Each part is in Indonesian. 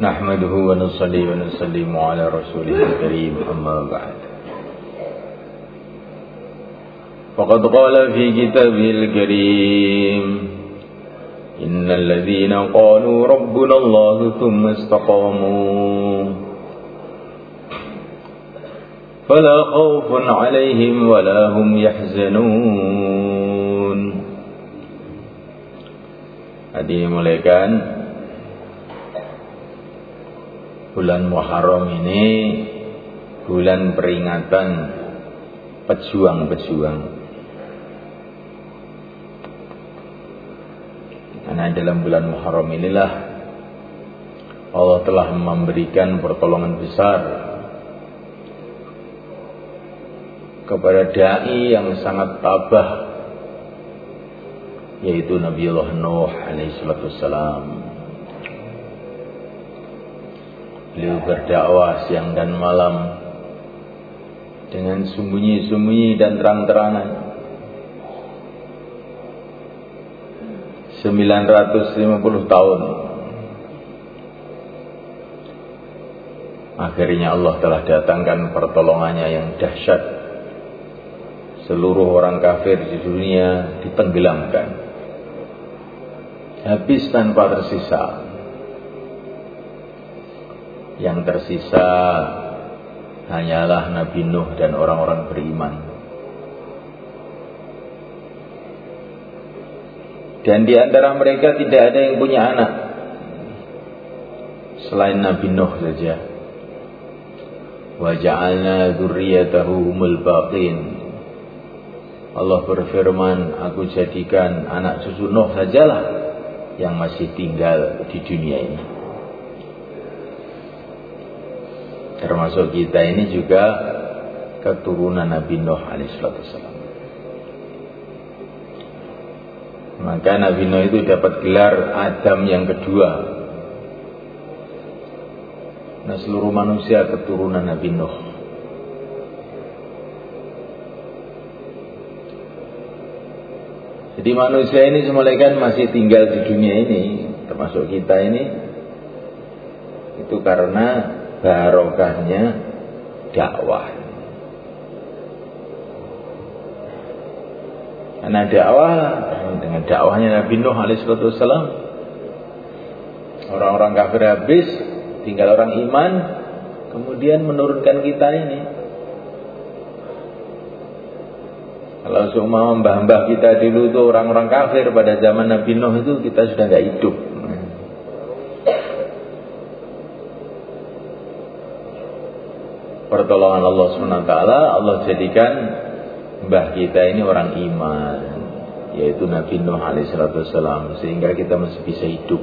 نحمده ونصلي ونسلم على رسوله الكريم أما بعد. فقد قال في كتابه الكريم إن الذين قالوا ربنا الله ثم استقاموا فلا خوف عليهم ولا هم يحزنون. Hadirin dimulaikan Bulan Muharram ini Bulan peringatan Pejuang-pejuang Karena dalam bulan Muharram inilah Allah telah memberikan pertolongan besar kepada dai yang sangat tabah yaitu Nabiullah Nuh alaihi salam. Beliau berdakwah siang dan malam dengan sembunyi-sembunyi dan terang-terangan. 950 tahun. Akhirnya Allah telah datangkan pertolongannya yang dahsyat. Seluruh orang kafir di dunia ditenggelamkan habis tanpa tersisa yang tersisa hanyalah Nabi Nuh dan orang-orang beriman. Dan di antara mereka tidak ada yang punya anak selain Nabi Nuh saja. Wa ja'alna dzurriyyatahu humul baqin. Allah berfirman, aku jadikan anak cucu Nuh sajalah yang masih tinggal di dunia ini. Termasuk kita ini juga keturunan Nabi Nuh alaihissalam. Maka Nabi Nuh itu dapat gelar Adam yang kedua. Nah seluruh manusia keturunan Nabi Nuh. Jadi manusia ini semulaikan masih tinggal di dunia ini, termasuk kita ini, itu karena barokahnya dakwah. Karena dakwah dengan dakwahnya Nabi Nuh alaihissalam, orang-orang kafir habis, tinggal orang iman, kemudian menurunkan kita ini. Kalau semua mbah-mbah kita dulu itu orang-orang kafir pada zaman Nabi Nuh itu kita sudah nggak hidup. Pertolongan Allah SWT Allah jadikan mbah kita ini orang iman yaitu Nabi Nuh alaihissalam sehingga kita masih bisa hidup.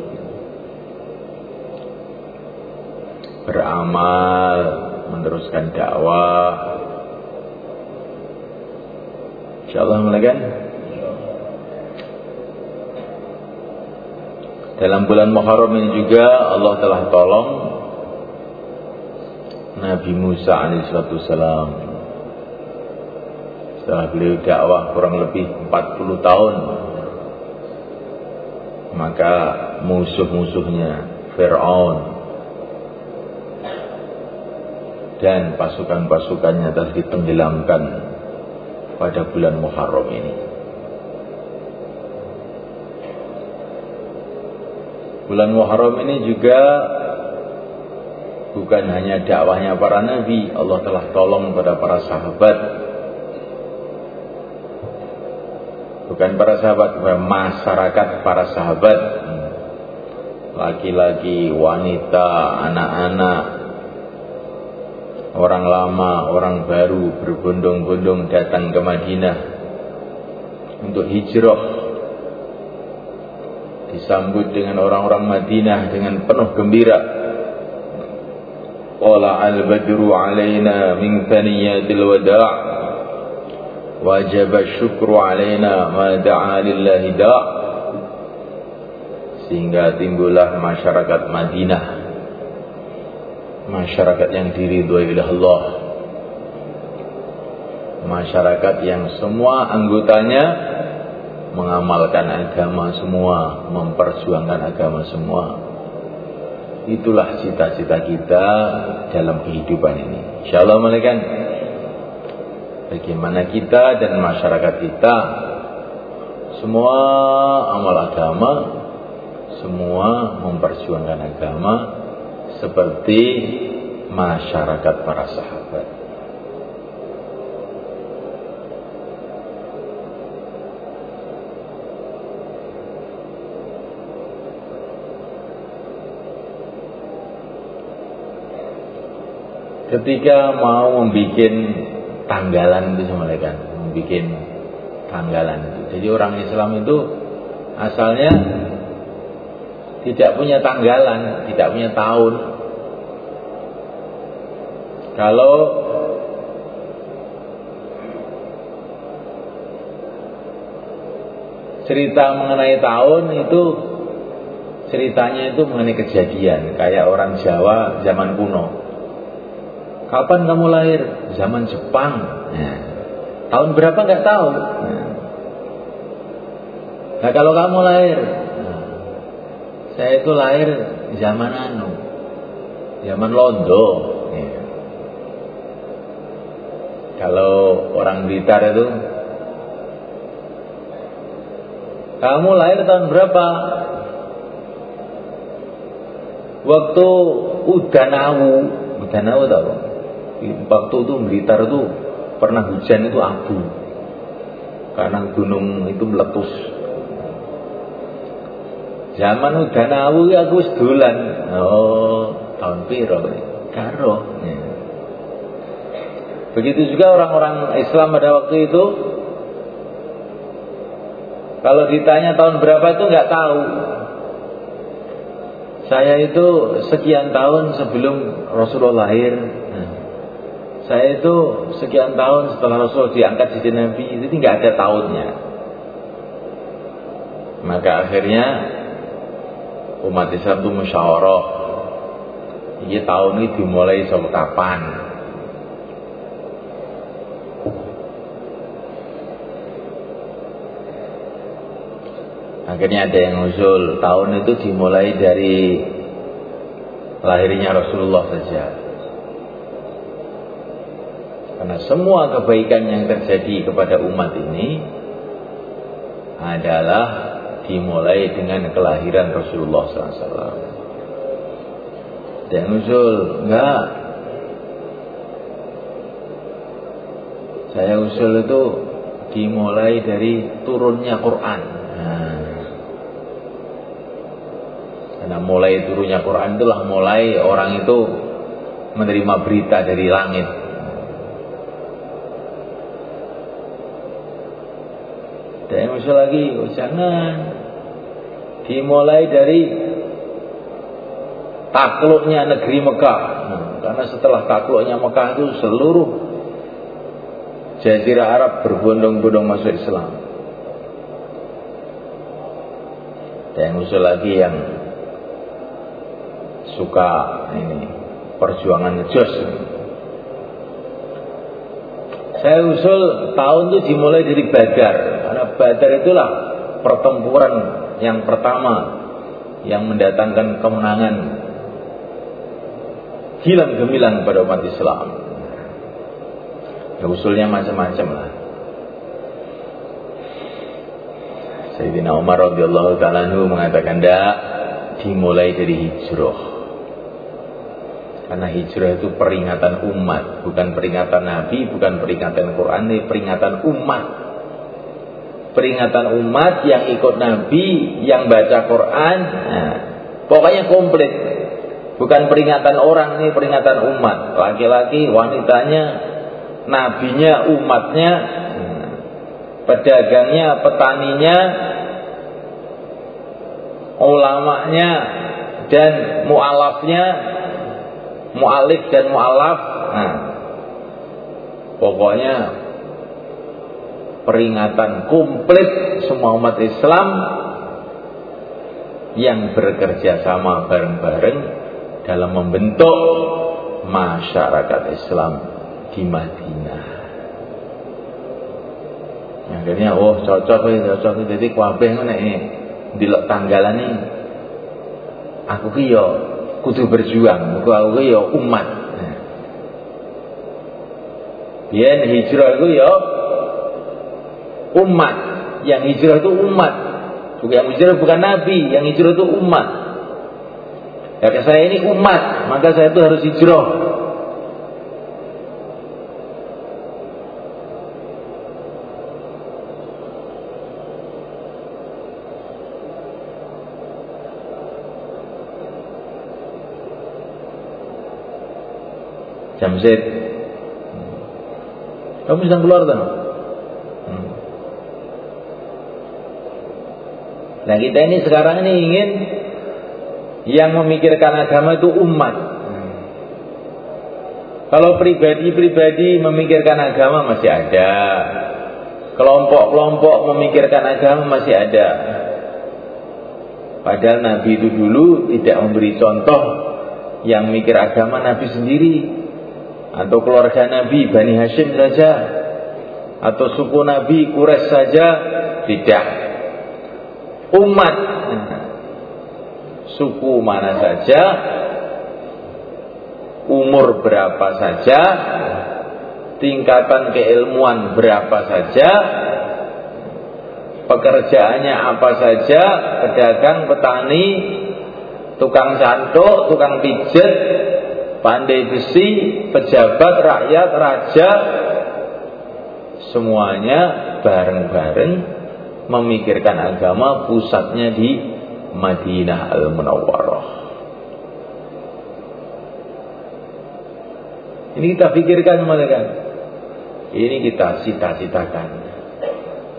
Beramal meneruskan dakwah. InsyaAllah melakukan Dalam bulan Muharram ini juga Allah telah tolong Nabi Musa alaihissalam setelah beliau dakwah kurang lebih 40 tahun maka musuh-musuhnya Fir'aun dan pasukan-pasukannya telah ditenggelamkan pada bulan Muharram ini. Bulan Muharram ini juga bukan hanya dakwahnya para nabi, Allah telah tolong pada para sahabat. Bukan para sahabat, masyarakat para sahabat. Laki-laki, wanita, anak-anak, Orang lama, orang baru berbondong-bondong datang ke Madinah untuk hijrah. Disambut dengan orang-orang Madinah dengan penuh gembira. Qala al-badru alaina min thaniyatil wada' wajib syukru alaina ma da'a lillahi da' sehingga timbullah masyarakat Madinah. Masyarakat yang diridhoi oleh Allah. Masyarakat yang semua anggotanya mengamalkan agama semua memperjuangkan agama semua itulah cita-cita kita dalam kehidupan ini. Insyaallah malaikat bagaimana kita dan masyarakat kita semua amal agama semua memperjuangkan agama seperti masyarakat para sahabat. Ketika mau membuat tanggalan itu kan, membuat tanggalan itu. Jadi orang Islam itu asalnya tidak punya tanggalan, tidak punya tahun. Kalau cerita mengenai tahun itu ceritanya itu mengenai kejadian kayak orang Jawa zaman kuno. Kapan kamu lahir? Zaman Jepang. Nah, tahun berapa nggak tahu. Nah, kalau kamu lahir saya itu lahir zaman anu, zaman Londo. Ya. Kalau orang Blitar itu, kamu lahir tahun berapa? Waktu Udanawu, Udanawu tahu? Waktu itu Blitar itu pernah hujan itu abu, karena gunung itu meletus Zaman Udanawu aku wis dolan. Oh, tahun piro Karo. Ya. Begitu juga orang-orang Islam pada waktu itu kalau ditanya tahun berapa itu nggak tahu. Saya itu sekian tahun sebelum Rasulullah lahir. Nah, saya itu sekian tahun setelah Rasul diangkat jadi Nabi. Itu nggak ada tahunnya. Maka akhirnya umat Islam itu musyawarah ini tahun ini dimulai sampai kapan akhirnya ada yang usul tahun itu dimulai dari lahirnya Rasulullah saja karena semua kebaikan yang terjadi kepada umat ini adalah dimulai dengan kelahiran Rasulullah SAW. Dan usul enggak. Saya usul itu dimulai dari turunnya Quran. Nah. Karena mulai turunnya Quran itulah mulai orang itu menerima berita dari langit. Usul lagi, oh jangan dimulai dari takluknya negeri Mekah. Nah, karena setelah takluknya Mekah itu seluruh Jazirah Arab berbondong-bondong masuk Islam. Dan usul lagi yang suka ini perjuangan ngejos. Saya usul tahun itu dimulai dari Badar, Badar itulah pertempuran yang pertama yang mendatangkan kemenangan hilang gemilang pada umat Islam. Ya usulnya macam-macam lah. Sayyidina Umar radhiyallahu taala mengatakan tidak dimulai dari hijrah. Karena hijrah itu peringatan umat, bukan peringatan Nabi, bukan peringatan Quran, ini peringatan umat peringatan umat yang ikut Nabi, yang baca Quran, nah, pokoknya komplit. Bukan peringatan orang ini peringatan umat, laki-laki, wanitanya, nabinya, umatnya, nah, pedagangnya, petaninya, ulamanya dan mualafnya, mualif dan mualaf. Nah, pokoknya peringatan komplit semua umat Islam yang bekerja sama bareng-bareng dalam membentuk masyarakat Islam di Madinah. Akhirnya oh cocok cocok jadi kabeh ngene iki tanggalan ini aku ki yo kudu berjuang. Aku ya umat. Yen hijrah itu ya umat. Yang hijrah itu umat. Yang hijrah bukan nabi, yang hijrah itu umat. Ya saya ini umat, maka saya itu harus hijrah. Jamzid kamu sedang keluar kan? Nah kita ini sekarang ini ingin yang memikirkan agama itu umat. Kalau pribadi-pribadi memikirkan agama masih ada. Kelompok-kelompok memikirkan agama masih ada. Padahal Nabi itu dulu tidak memberi contoh yang mikir agama Nabi sendiri atau keluarga Nabi Bani Hashim saja atau suku Nabi Quraisy saja tidak umat. Suku mana saja? Umur berapa saja? Tingkatan keilmuan berapa saja? Pekerjaannya apa saja? Pedagang petani tukang cantuk tukang pijet pandai besi, pejabat, rakyat, raja, semuanya bareng-bareng memikirkan agama pusatnya di Madinah Al-Munawwarah. Ini kita pikirkan mereka. Ini kita cita-citakan.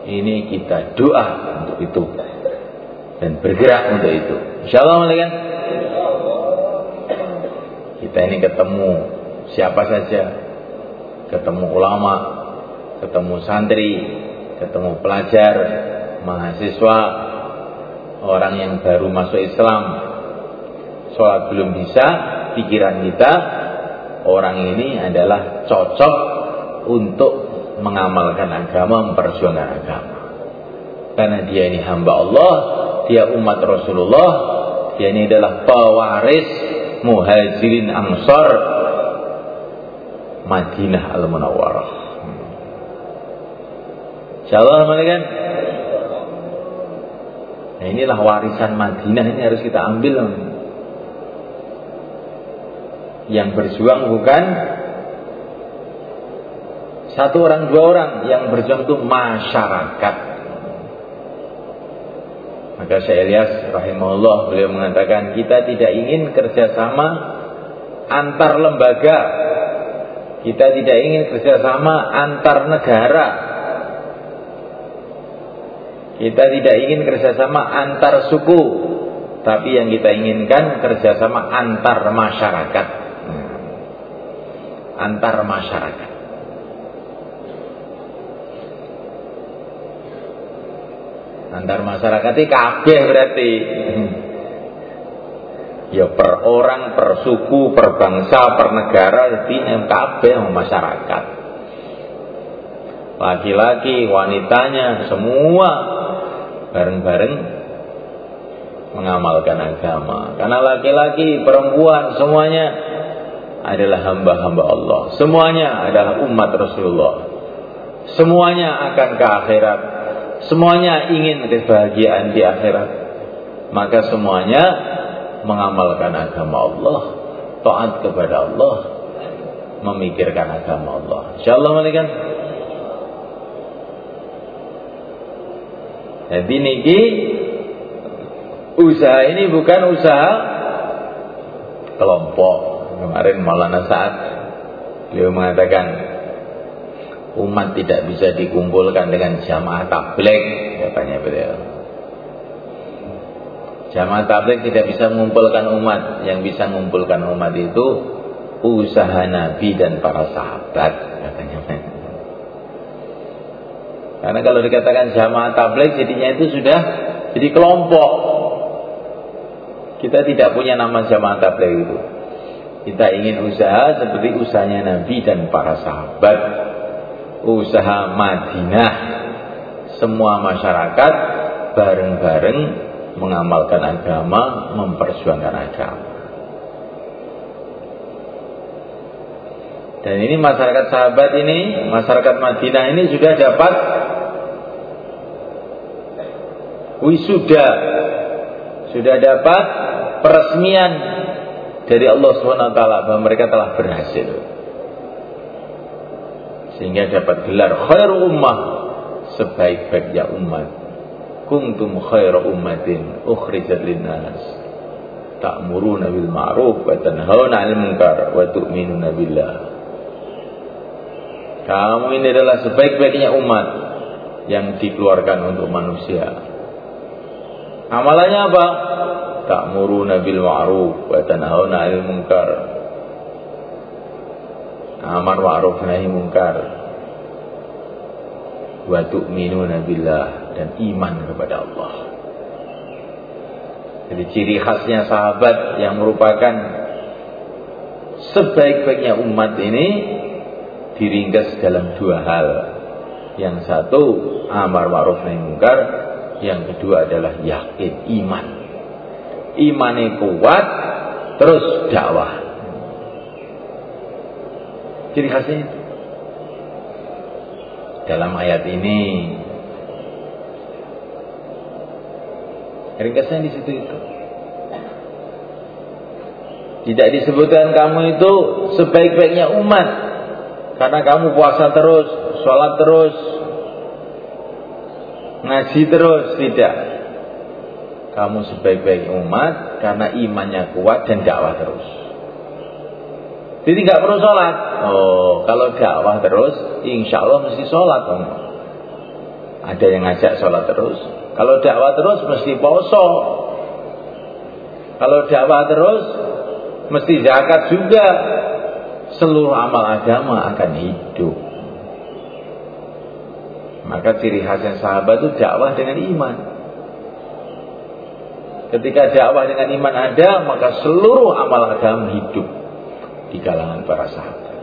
Ini kita doa untuk itu. Dan bergerak untuk itu. Insya Allah mereka kita ini ketemu siapa saja ketemu ulama ketemu santri ketemu pelajar mahasiswa orang yang baru masuk Islam sholat belum bisa pikiran kita orang ini adalah cocok untuk mengamalkan agama memperjuangkan agama karena dia ini hamba Allah dia umat Rasulullah dia ini adalah pewaris muhajirin ansar Madinah al-Munawwarah. Insyaallah kan? Nah inilah warisan Madinah ini harus kita ambil. Yang berjuang bukan satu orang dua orang yang berjuang itu masyarakat maka Syekh Ilyas rahimahullah beliau mengatakan kita tidak ingin kerjasama antar lembaga. Kita tidak ingin kerjasama antar negara. Kita tidak ingin kerjasama antar suku. Tapi yang kita inginkan kerjasama antar masyarakat. Antar masyarakat. antar masyarakat itu kabeh berarti ya per orang, per suku, per bangsa, per negara jadi kabeh masyarakat laki-laki, wanitanya semua bareng-bareng mengamalkan agama karena laki-laki, perempuan semuanya adalah hamba-hamba Allah semuanya adalah umat Rasulullah semuanya akan ke akhirat Semuanya ingin kebahagiaan di akhirat. Maka semuanya mengamalkan agama Allah, taat kepada Allah, memikirkan agama Allah. Insyaallah kan? Jadi niki usaha ini bukan usaha kelompok. Kemarin Maulana saat beliau mengatakan umat tidak bisa dikumpulkan dengan jamaah tabligh katanya beliau. Jamaah tabligh tidak bisa mengumpulkan umat, yang bisa mengumpulkan umat itu usaha Nabi dan para sahabat Karena kalau dikatakan jamaah tabligh, jadinya itu sudah jadi kelompok. Kita tidak punya nama jamaah tabligh itu. Kita ingin usaha seperti usahanya Nabi dan para sahabat. Usaha Madinah. Semua masyarakat bareng-bareng mengamalkan agama, memperjuangkan agama. Dan ini masyarakat sahabat ini, masyarakat Madinah ini sudah dapat wisuda, sudah dapat peresmian dari Allah SWT bahwa mereka telah berhasil. Sehingga dapat gelar khairu ummah sebaik-baiknya umat. Kuntum khairu ummatin ukhrijat linnas. Ta'muruna bil ma'ruf wa tanhauna 'anil munkar wa tu'minuna billah. Kamu ini adalah sebaik-baiknya umat yang dikeluarkan untuk manusia. Amalannya apa? ta'muruna bil ma'ruf wa tanhauna 'anil munkar. Amar ma'ruf nahi munkar. Wa tu'minuna billah dan iman kepada Allah. Jadi ciri khasnya sahabat yang merupakan sebaik-baiknya umat ini diringkas dalam dua hal. Yang satu amar ma'ruf nahi munkar, yang kedua adalah yakin iman. Imane kuat terus dakwah. Jadi khasnya dalam ayat ini ringkasnya di situ itu. Tidak disebutkan kamu itu sebaik-baiknya umat. Karena kamu puasa terus, sholat terus, ngaji terus, tidak kamu sebaik-baik umat karena imannya kuat dan dakwah terus. Jadi nggak perlu sholat. Oh, kalau dakwah terus, insya Allah mesti sholat. Oh. Ada yang ngajak sholat terus. Kalau dakwah terus mesti poso. Kalau dakwah terus mesti zakat juga. Seluruh amal agama akan hidup. Maka ciri khasnya sahabat itu dakwah dengan iman. Ketika dakwah dengan iman ada, maka seluruh amal agama hidup di kalangan para sahabat.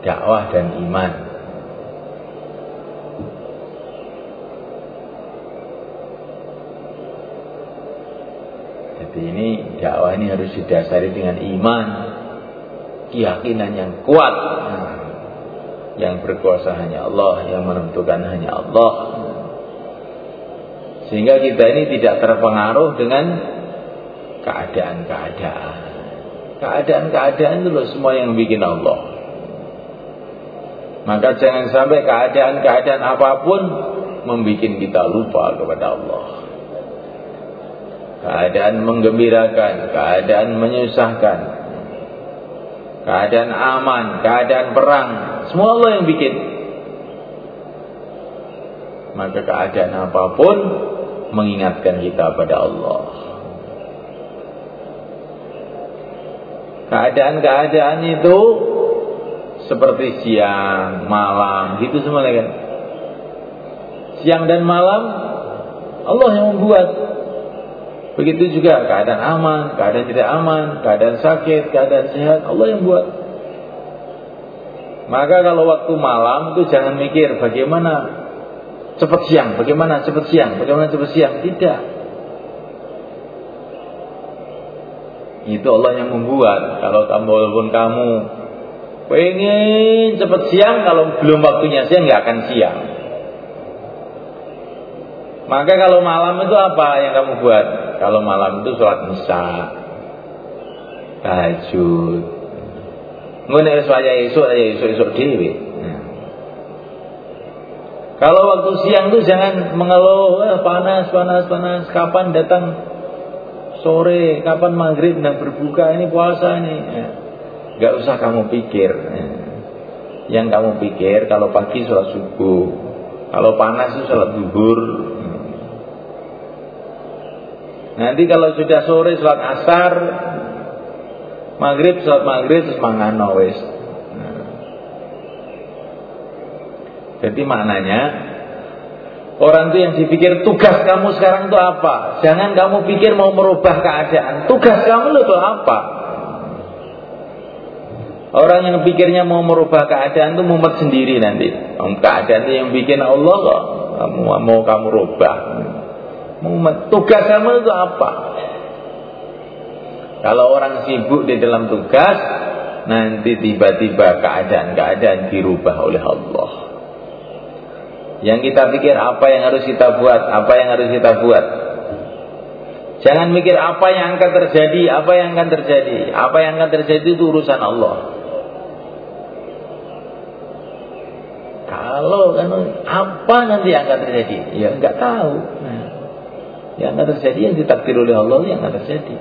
Dakwah dan iman. Jadi ini dakwah ini harus didasari dengan iman, keyakinan yang kuat. Yang berkuasa hanya Allah, yang menentukan hanya Allah. Sehingga kita ini tidak terpengaruh dengan keadaan-keadaan. Keadaan-keadaan itu loh semua yang bikin Allah. Maka jangan sampai keadaan-keadaan apa pun membuat kita lupa kepada Allah. Keadaan menggembirakan, keadaan menyusahkan, keadaan aman, keadaan perang, semua Allah yang bikin. Maka keadaan apa pun mengingatkan kita pada Allah. Keadaan-keadaan itu seperti siang, malam, gitu semuanya kan. Siang dan malam Allah yang membuat. Begitu juga keadaan aman, keadaan tidak aman, keadaan sakit, keadaan sehat, Allah yang buat. Maka kalau waktu malam itu jangan mikir bagaimana cepat siang, bagaimana cepat siang, bagaimana cepat siang. Tidak. Itu Allah yang membuat. Kalau kamu walaupun kamu pengen cepat siang, kalau belum waktunya siang nggak akan siang. Maka kalau malam itu apa yang kamu buat? Kalau malam itu sholat isya, tahajud, Ngono wis wayah esuk ya esuk-esuk dhewe. Nah. Kalau waktu siang tuh jangan mengeluh, eh, panas, panas, panas. Kapan datang sore, kapan maghrib dan berbuka ini puasa ini. Ya. Gak usah kamu pikir. Ya. Yang kamu pikir kalau pagi sholat subuh, kalau panas itu sholat duhur. Nanti kalau sudah sore sholat asar, Maghrib saat maghrib terus mangan. Nah. Jadi maknanya orang itu yang dipikir tugas kamu sekarang itu apa? Jangan kamu pikir mau merubah keadaan. Tugas kamu itu apa? Orang yang pikirnya mau merubah keadaan itu mumet sendiri nanti. Keadaan itu yang bikin Allah kok mau kamu rubah. Mumet. Tugas kamu itu apa? Kalau orang sibuk di dalam tugas, nanti tiba-tiba keadaan-keadaan dirubah oleh Allah. Yang kita pikir apa yang harus kita buat, apa yang harus kita buat. Jangan mikir apa yang akan terjadi, apa yang akan terjadi. Apa yang akan terjadi itu urusan Allah. Kalau kan apa nanti yang akan terjadi? Ya nggak tahu. Yang akan terjadi yang ditakdir oleh Allah yang akan terjadi.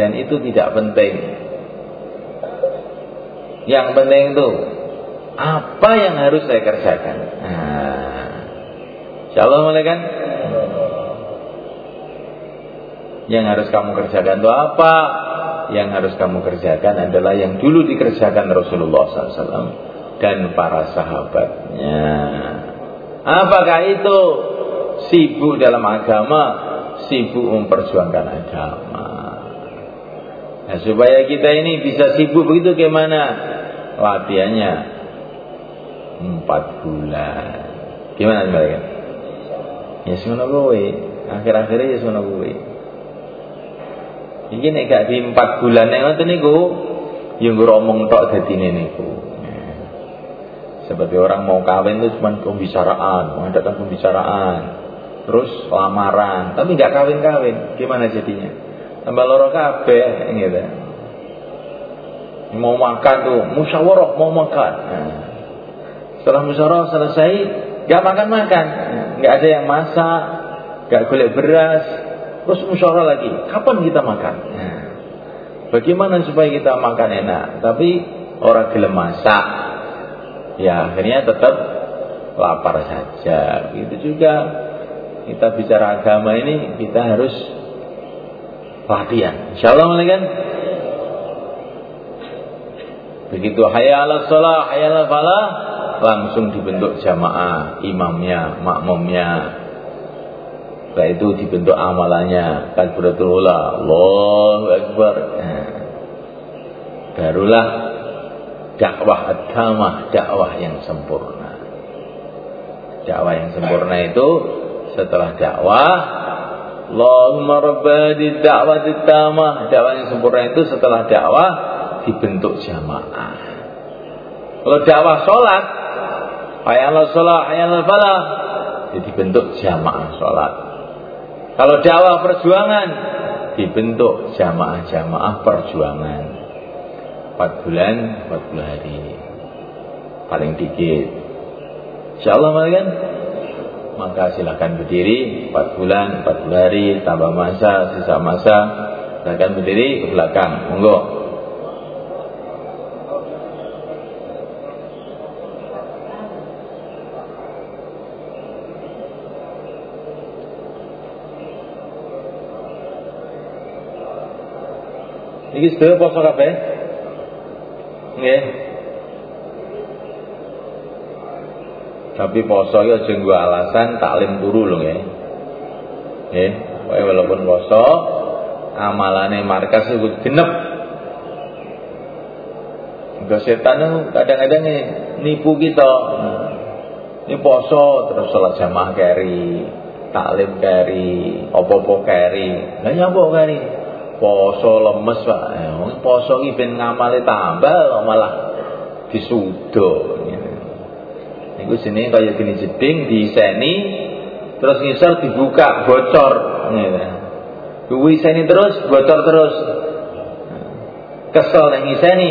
Dan itu tidak penting. Yang penting itu apa yang harus saya kerjakan. Nah, Insya mulai kan? Yang harus kamu kerjakan itu apa? Yang harus kamu kerjakan adalah yang dulu dikerjakan Rasulullah SAW dan para sahabatnya. Apakah itu sibuk dalam agama, sibuk memperjuangkan agama? Nah, supaya kita ini bisa sibuk begitu gimana? Latihannya empat bulan. Gimana mereka? Ya semua gue. Akhir-akhirnya ya semua gue. Iki nek gak di 4 bulan nek ngoten niku ya nggo omong tok dadine niku. Seperti orang mau kawin itu cuma pembicaraan, mengadakan pembicaraan, terus lamaran, tapi nggak kawin-kawin, gimana jadinya? Tambah loro kabeh, gitu. Mau makan tuh, musyawarah mau makan. Nah, setelah musyawarah selesai, nggak makan-makan, nggak ada yang masak, nggak golek beras, Terus musyawarah lagi, kapan kita makan? Nah, bagaimana supaya kita makan enak? Tapi orang gelem masak, ya akhirnya tetap lapar saja. Itu juga kita bicara agama ini kita harus latihan. Insyaallah kan? Begitu hayal salah, hayal falah, langsung dibentuk jamaah, imamnya, makmumnya, setelah itu dibentuk amalannya takbiratul ula, Allahu akbar. Nah, barulah dakwah agama, dakwah yang sempurna. Dakwah yang sempurna itu setelah dakwah Allahumma rabbadi dakwah tamah. Dakwah yang sempurna itu setelah dakwah dibentuk jamaah. Kalau dakwah sholat, hayal sholat, hayal falah, dibentuk jamaah sholat. Kalau dakwah perjuangan dibentuk jamaah-jamaah perjuangan. 4 bulan, 40 hari. Paling dikit. Insyaallah kan? Maka silahkan berdiri 4 bulan, 40 hari, tambah masa, sisa masa. Silahkan berdiri ke belakang. Monggo. Iki sedaya poso kabeh? Nggih. Tapi poso ya aja alasan taklim turu lho nggih. Nggih, pokoke walaupun poso amalane markas itu genep. Enggak setan kadang-kadang nipu kita. Ini poso terus salat jamaah keri, taklim keri, opo-opo keri. Lah nyapa keri? poso lemes Pak. Ya, poso iki ben ngamale tambah malah disudo. Niku jenenge kaya gini jeding diiseni terus ngisor dibuka bocor ngene. Kuwi iseni terus bocor terus. Kesel yang ngiseni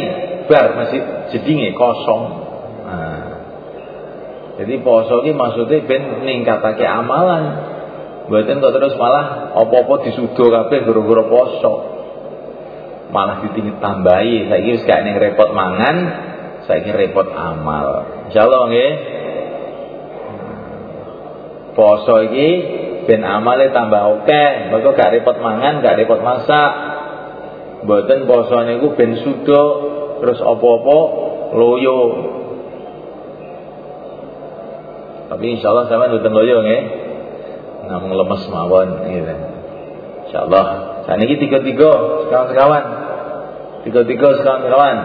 bar masih jedinge kosong. Nah. Jadi poso iki maksudnya ben ningkatake amalan. Mboten kok terus malah apa-apa disudo kabeh gara-gara poso. Malah ditinggi tambahi, saiki wis gak repot mangan, saiki repot amal. Insyaallah nggih. Poso iki ben amale tambah oke, mergo gak repot mangan, gak repot masak. Mboten poso niku ben sudo terus apa-apa loyo. Tapi insyaallah sampean mboten loyo nggih namun lemes mawon gitu. Insyaallah. Saat ini tiga-tiga sekawan-sekawan. Tiga-tiga sekawan-sekawan.